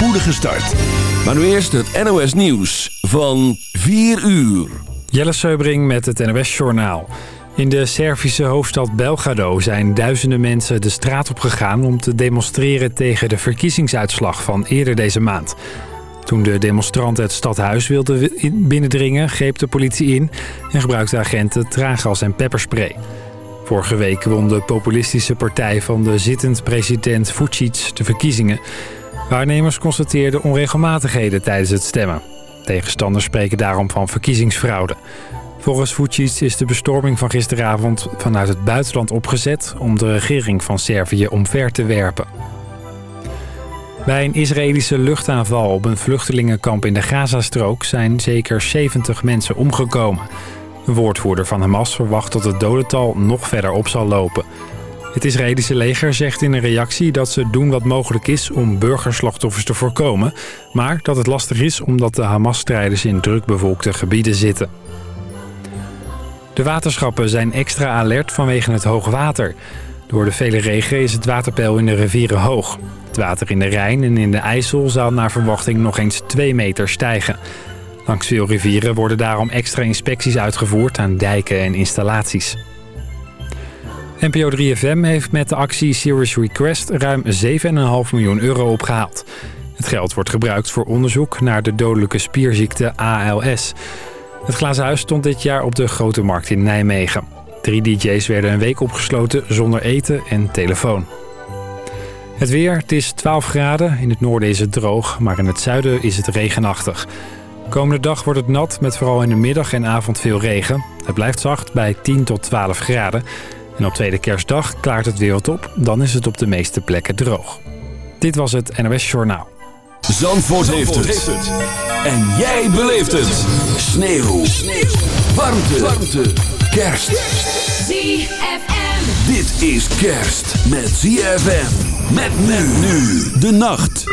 spoedige start. Maar nu eerst het NOS Nieuws van 4 uur. Jelle Seubring met het NOS Journaal. In de Servische hoofdstad Belgrado zijn duizenden mensen de straat op gegaan... om te demonstreren tegen de verkiezingsuitslag van eerder deze maand. Toen de demonstranten het stadhuis wilden binnendringen, greep de politie in... en gebruikte agenten traangas en pepperspray. Vorige week won de populistische partij van de zittend president Vucic de verkiezingen. Waarnemers constateerden onregelmatigheden tijdens het stemmen. Tegenstanders spreken daarom van verkiezingsfraude. Volgens Vucic is de bestorming van gisteravond vanuit het buitenland opgezet... om de regering van Servië omver te werpen. Bij een Israëlische luchtaanval op een vluchtelingenkamp in de Gazastrook... zijn zeker 70 mensen omgekomen. Een woordvoerder van Hamas verwacht dat het dodental nog verder op zal lopen. Het Israëlische leger zegt in een reactie dat ze doen wat mogelijk is om burgerslachtoffers te voorkomen... maar dat het lastig is omdat de Hamas-strijders in drukbevolkte gebieden zitten. De waterschappen zijn extra alert vanwege het hoogwater. Door de vele regen is het waterpeil in de rivieren hoog. Het water in de Rijn en in de IJssel zal naar verwachting nog eens 2 meter stijgen. Langs veel rivieren worden daarom extra inspecties uitgevoerd aan dijken en installaties. NPO 3FM heeft met de actie Serious Request ruim 7,5 miljoen euro opgehaald. Het geld wordt gebruikt voor onderzoek naar de dodelijke spierziekte ALS. Het glazen huis stond dit jaar op de Grote Markt in Nijmegen. Drie dj's werden een week opgesloten zonder eten en telefoon. Het weer, het is 12 graden. In het noorden is het droog, maar in het zuiden is het regenachtig. Komende dag wordt het nat met vooral in de middag en avond veel regen. Het blijft zacht bij 10 tot 12 graden. En op tweede kerstdag klaart het weer wat op. Dan is het op de meeste plekken droog. Dit was het NOS Journaal. Zandvoort, heeft, het. En jij beleeft het. Sneeuw. Sneeuw. Warmte. Warmte. Kerst. ZFM. Dit is kerst met ZFM. Met men nu. De nacht.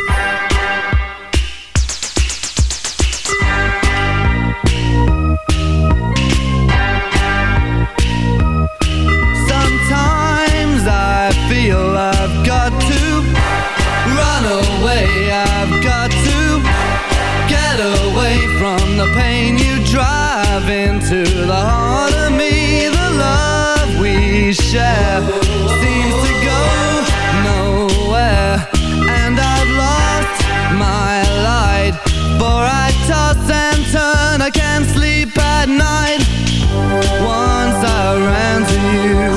Night. Once I ran to you,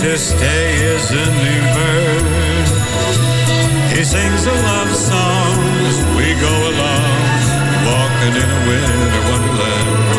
To stay is a new bird. He sings a love song as we go along, walking in a winter wonderland.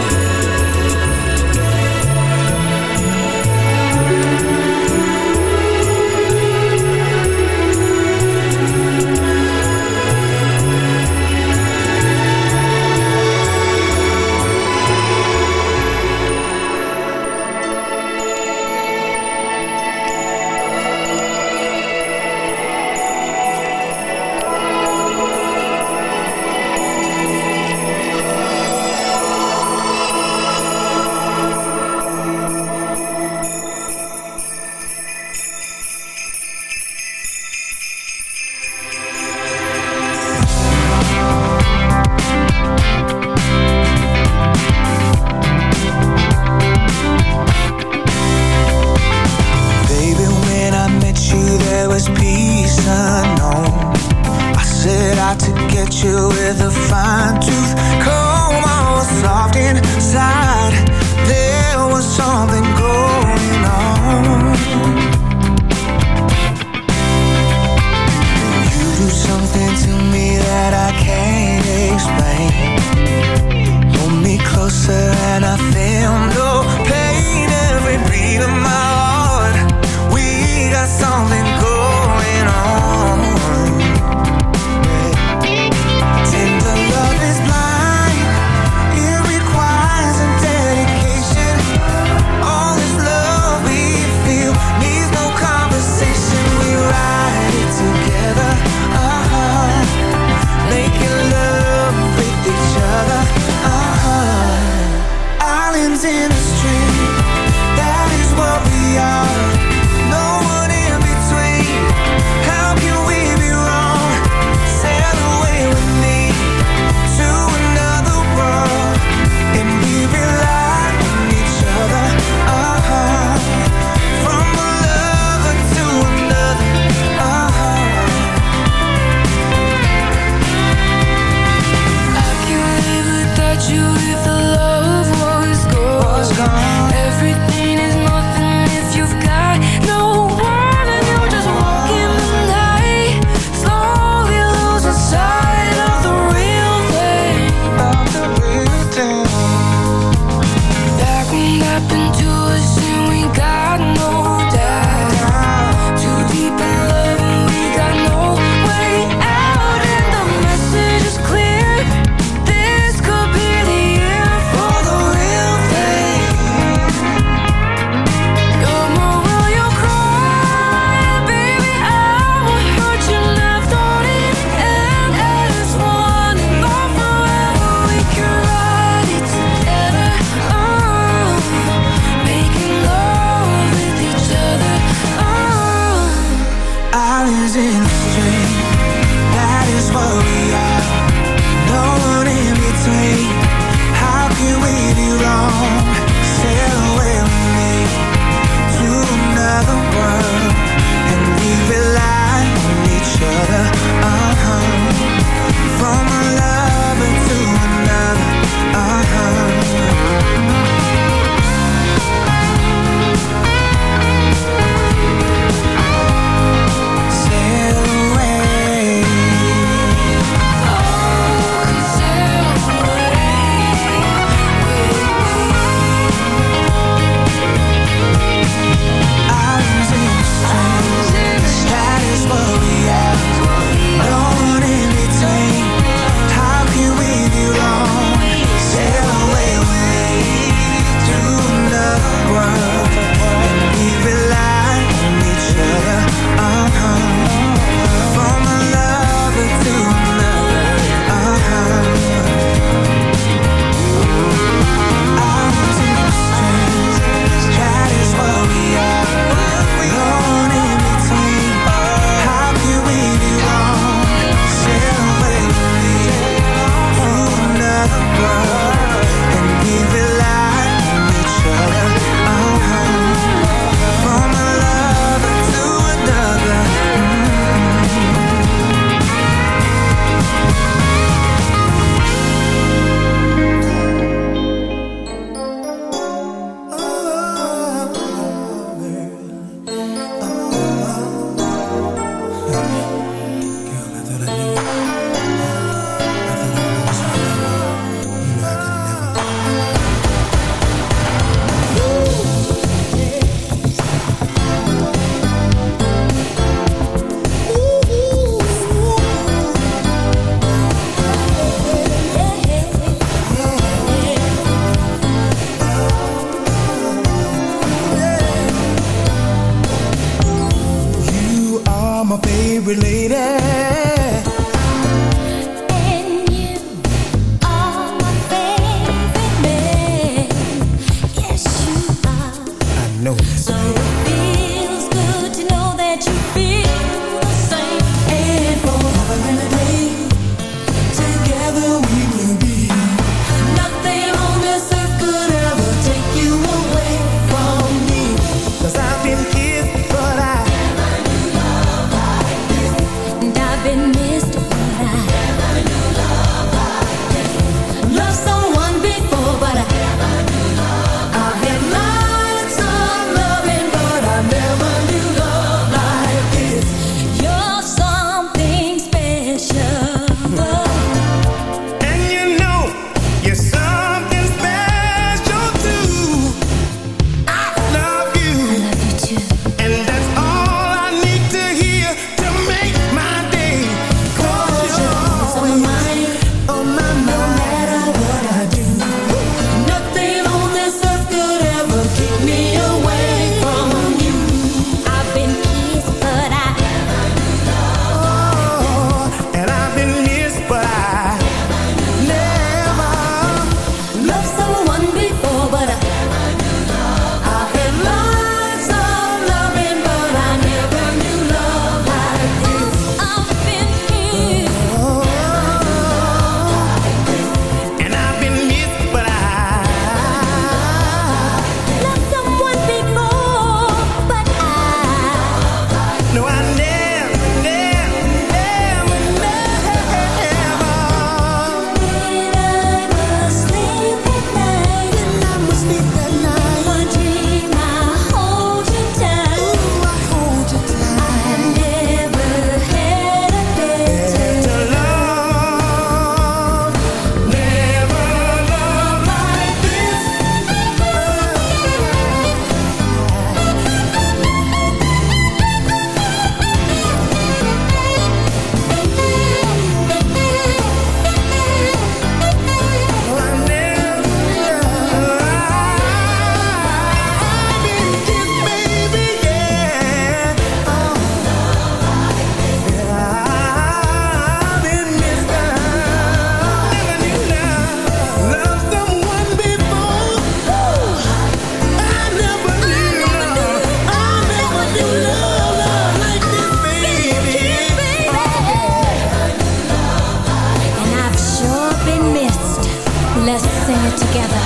together.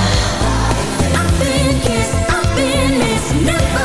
I've been kissed, I've been missed, never.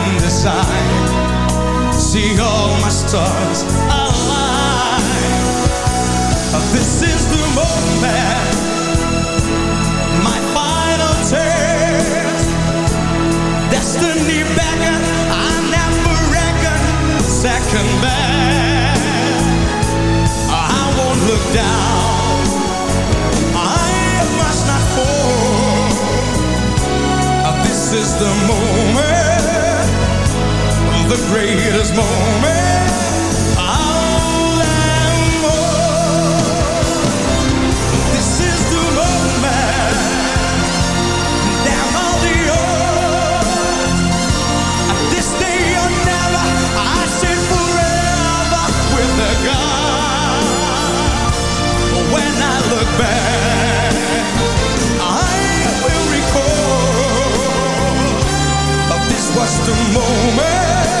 design. See all my stars align. This is the moment, my final test. Destiny beckon, I never reckon second best. I won't look down. I must not fall. This is the moment, the greatest moment. Was the moment,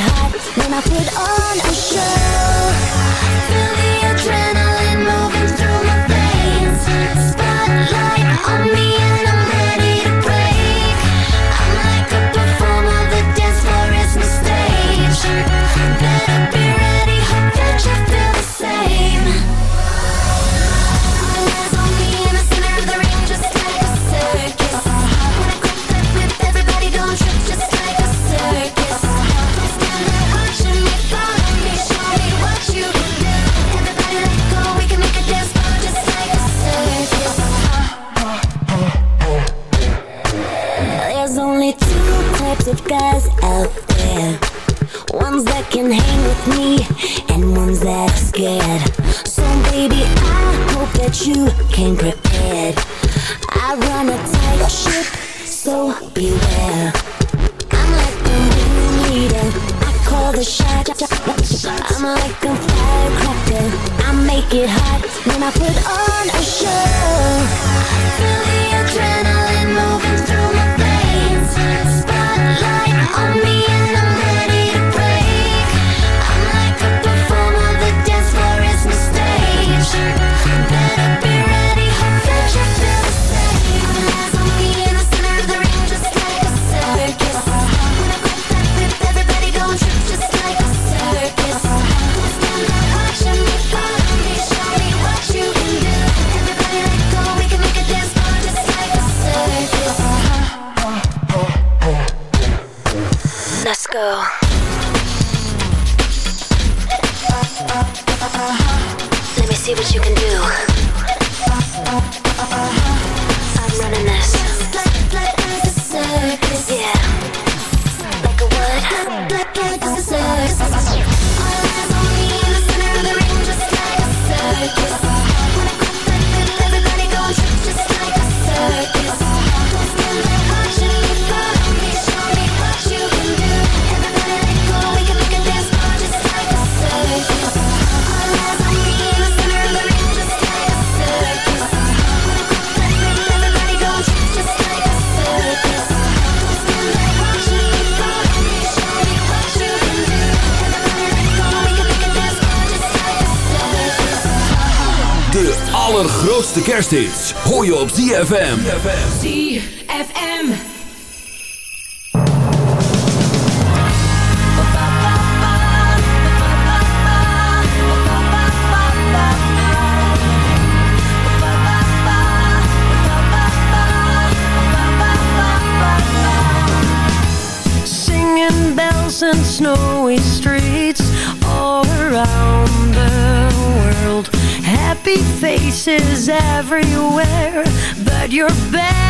Hot When I put on a show. Feel the adrenaline guys out there. Ones that can hang with me and ones that are scared. So baby, I hope that you came prepared. I run a tight ship, so beware. I'm like the room leader, I call the shots. I'm like a firecracker, I make it hot when I put on kersthits. Hoor je op ZFM. ZFM. snow Is everywhere, but you're back.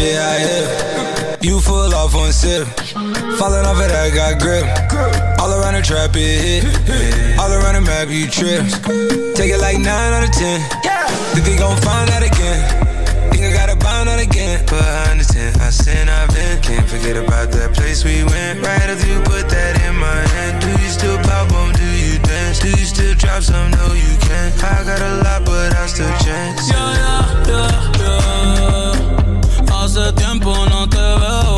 shit, I hit. You full off one sip. Falling off of that, got grip. All around the trap, it hit. All around the map, you trip. Take it like 9 out of 10. Think they gon' find that again. Think I gotta bind that again. But I understand, I sin, I've been. Can't forget about that place we went. Right if you put that in my hand. Do you still pop? Do you dance? Do you still drop some? No, you can't. I got a lot, but I still chance. Yeah, yeah, yeah, yeah. Hace tiempo no te veo.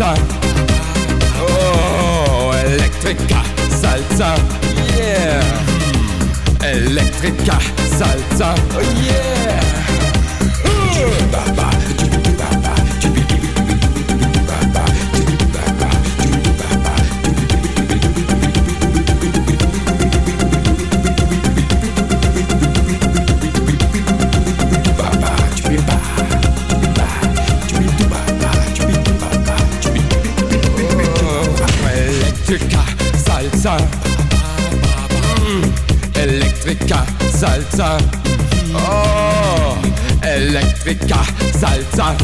Oh, Electrica salsa, yeah. Electrica salsa, oh, yeah. Uh. Elektrika salza Oh, Elektrika Salza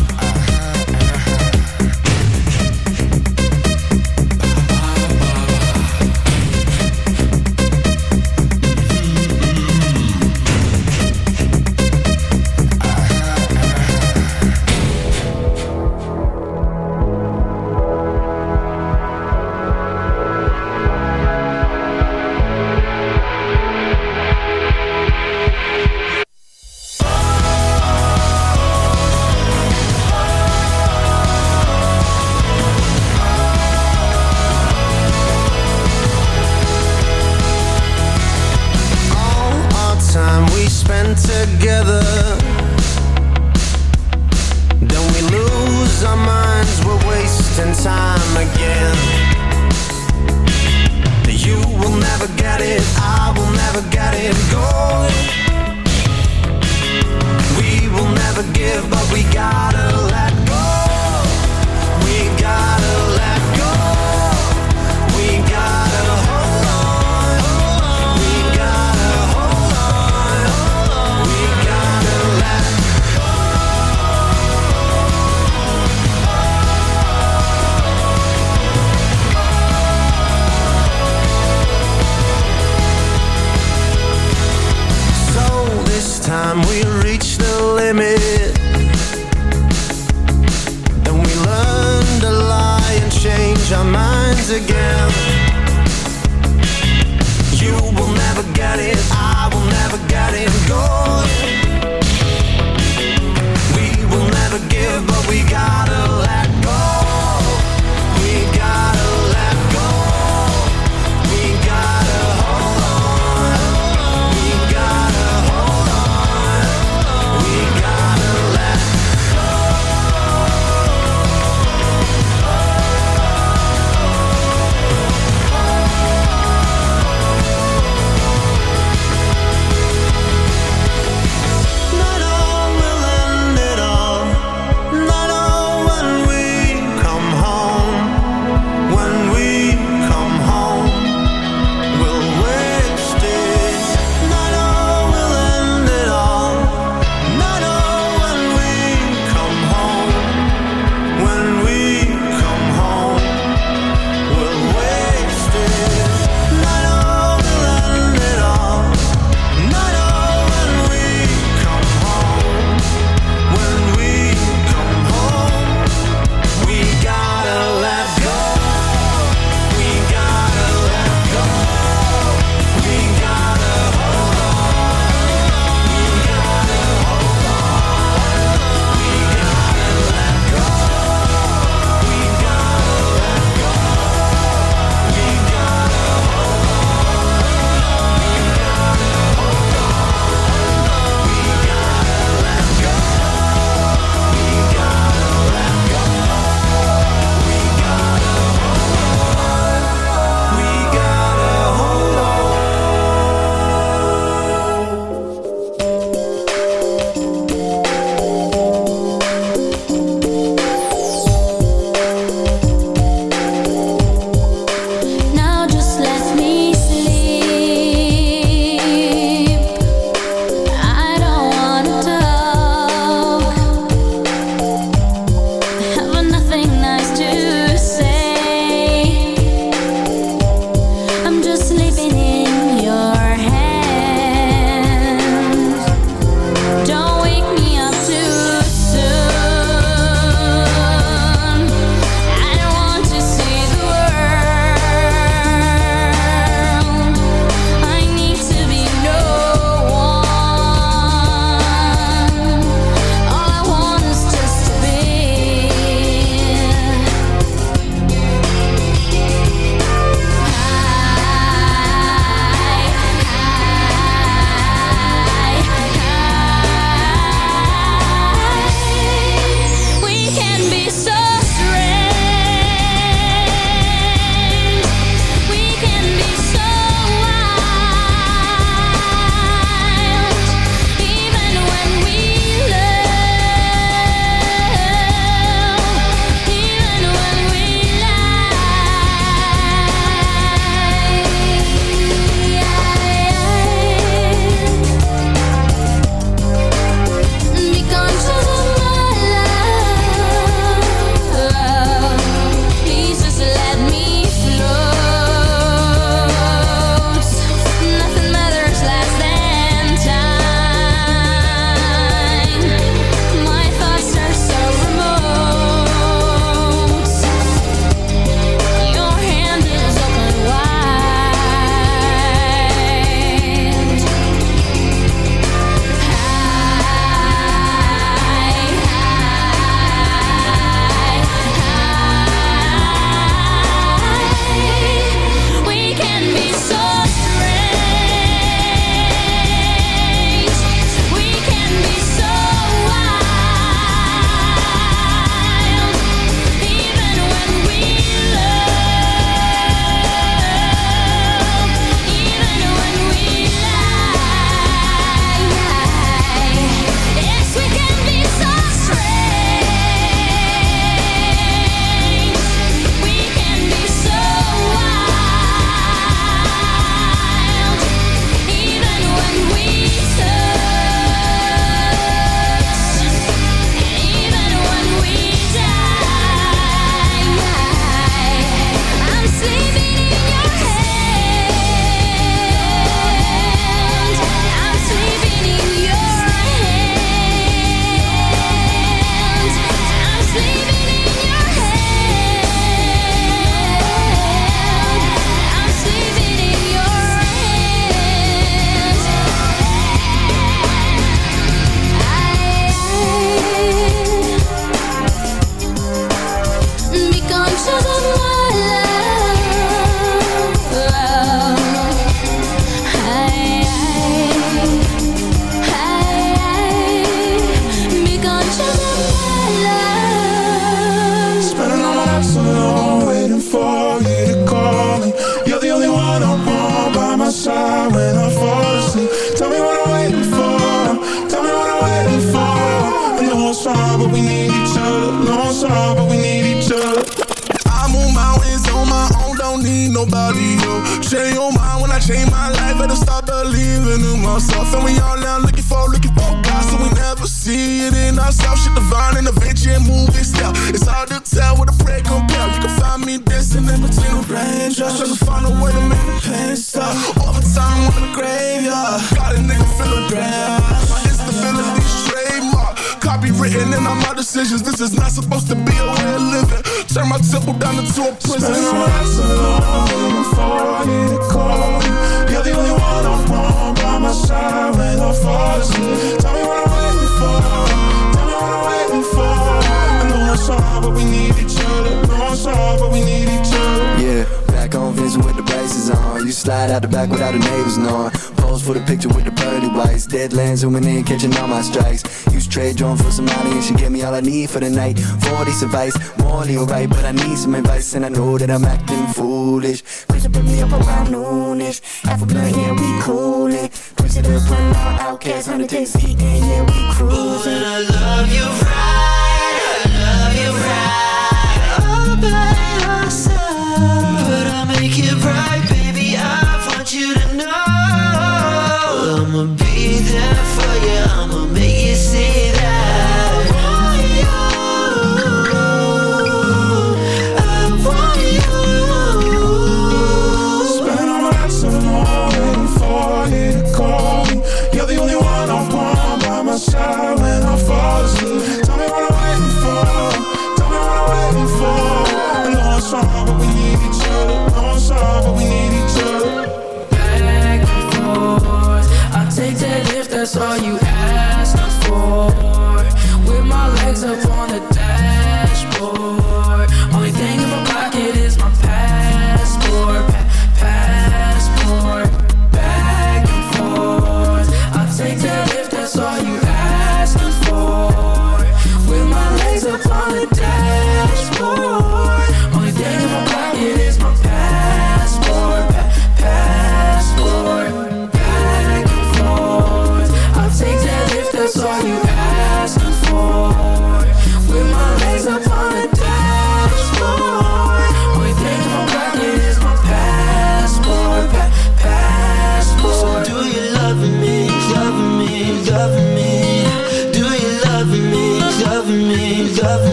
zooming in, catching all my strikes. Use trade drone for some money, and she gave me all I need for the night. 40 advice, morally alright, but I need some advice, and I know that I'm acting foolish.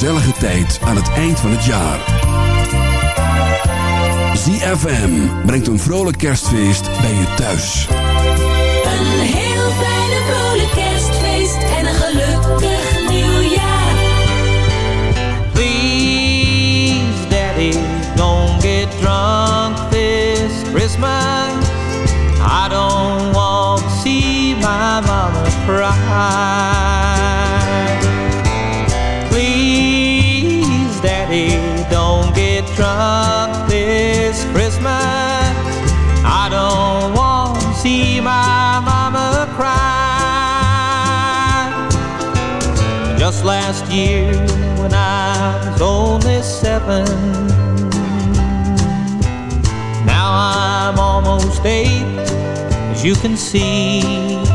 gezellige tijd aan het eind van het jaar. ZFM brengt een vrolijk kerstfeest bij je thuis. Een heel fijne vrolijk kerstfeest en een gelukkig nieuwjaar. Please, daddy, don't get drunk this Christmas. I don't want to see my mama cry. Christmas. I don't want to see my mama cry. Just last year, when I was only seven, now I'm almost eight, as you can see.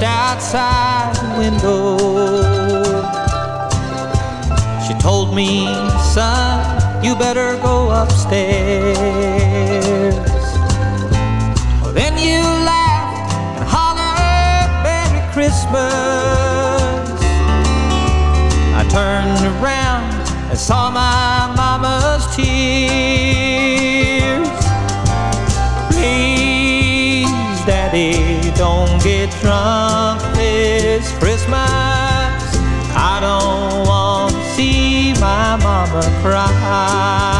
looked outside the window. She told me, son, you better go upstairs. Well, then you laughed and hollered, Merry Christmas. I turned around and saw my Christmas. I don't want to see my mama cry.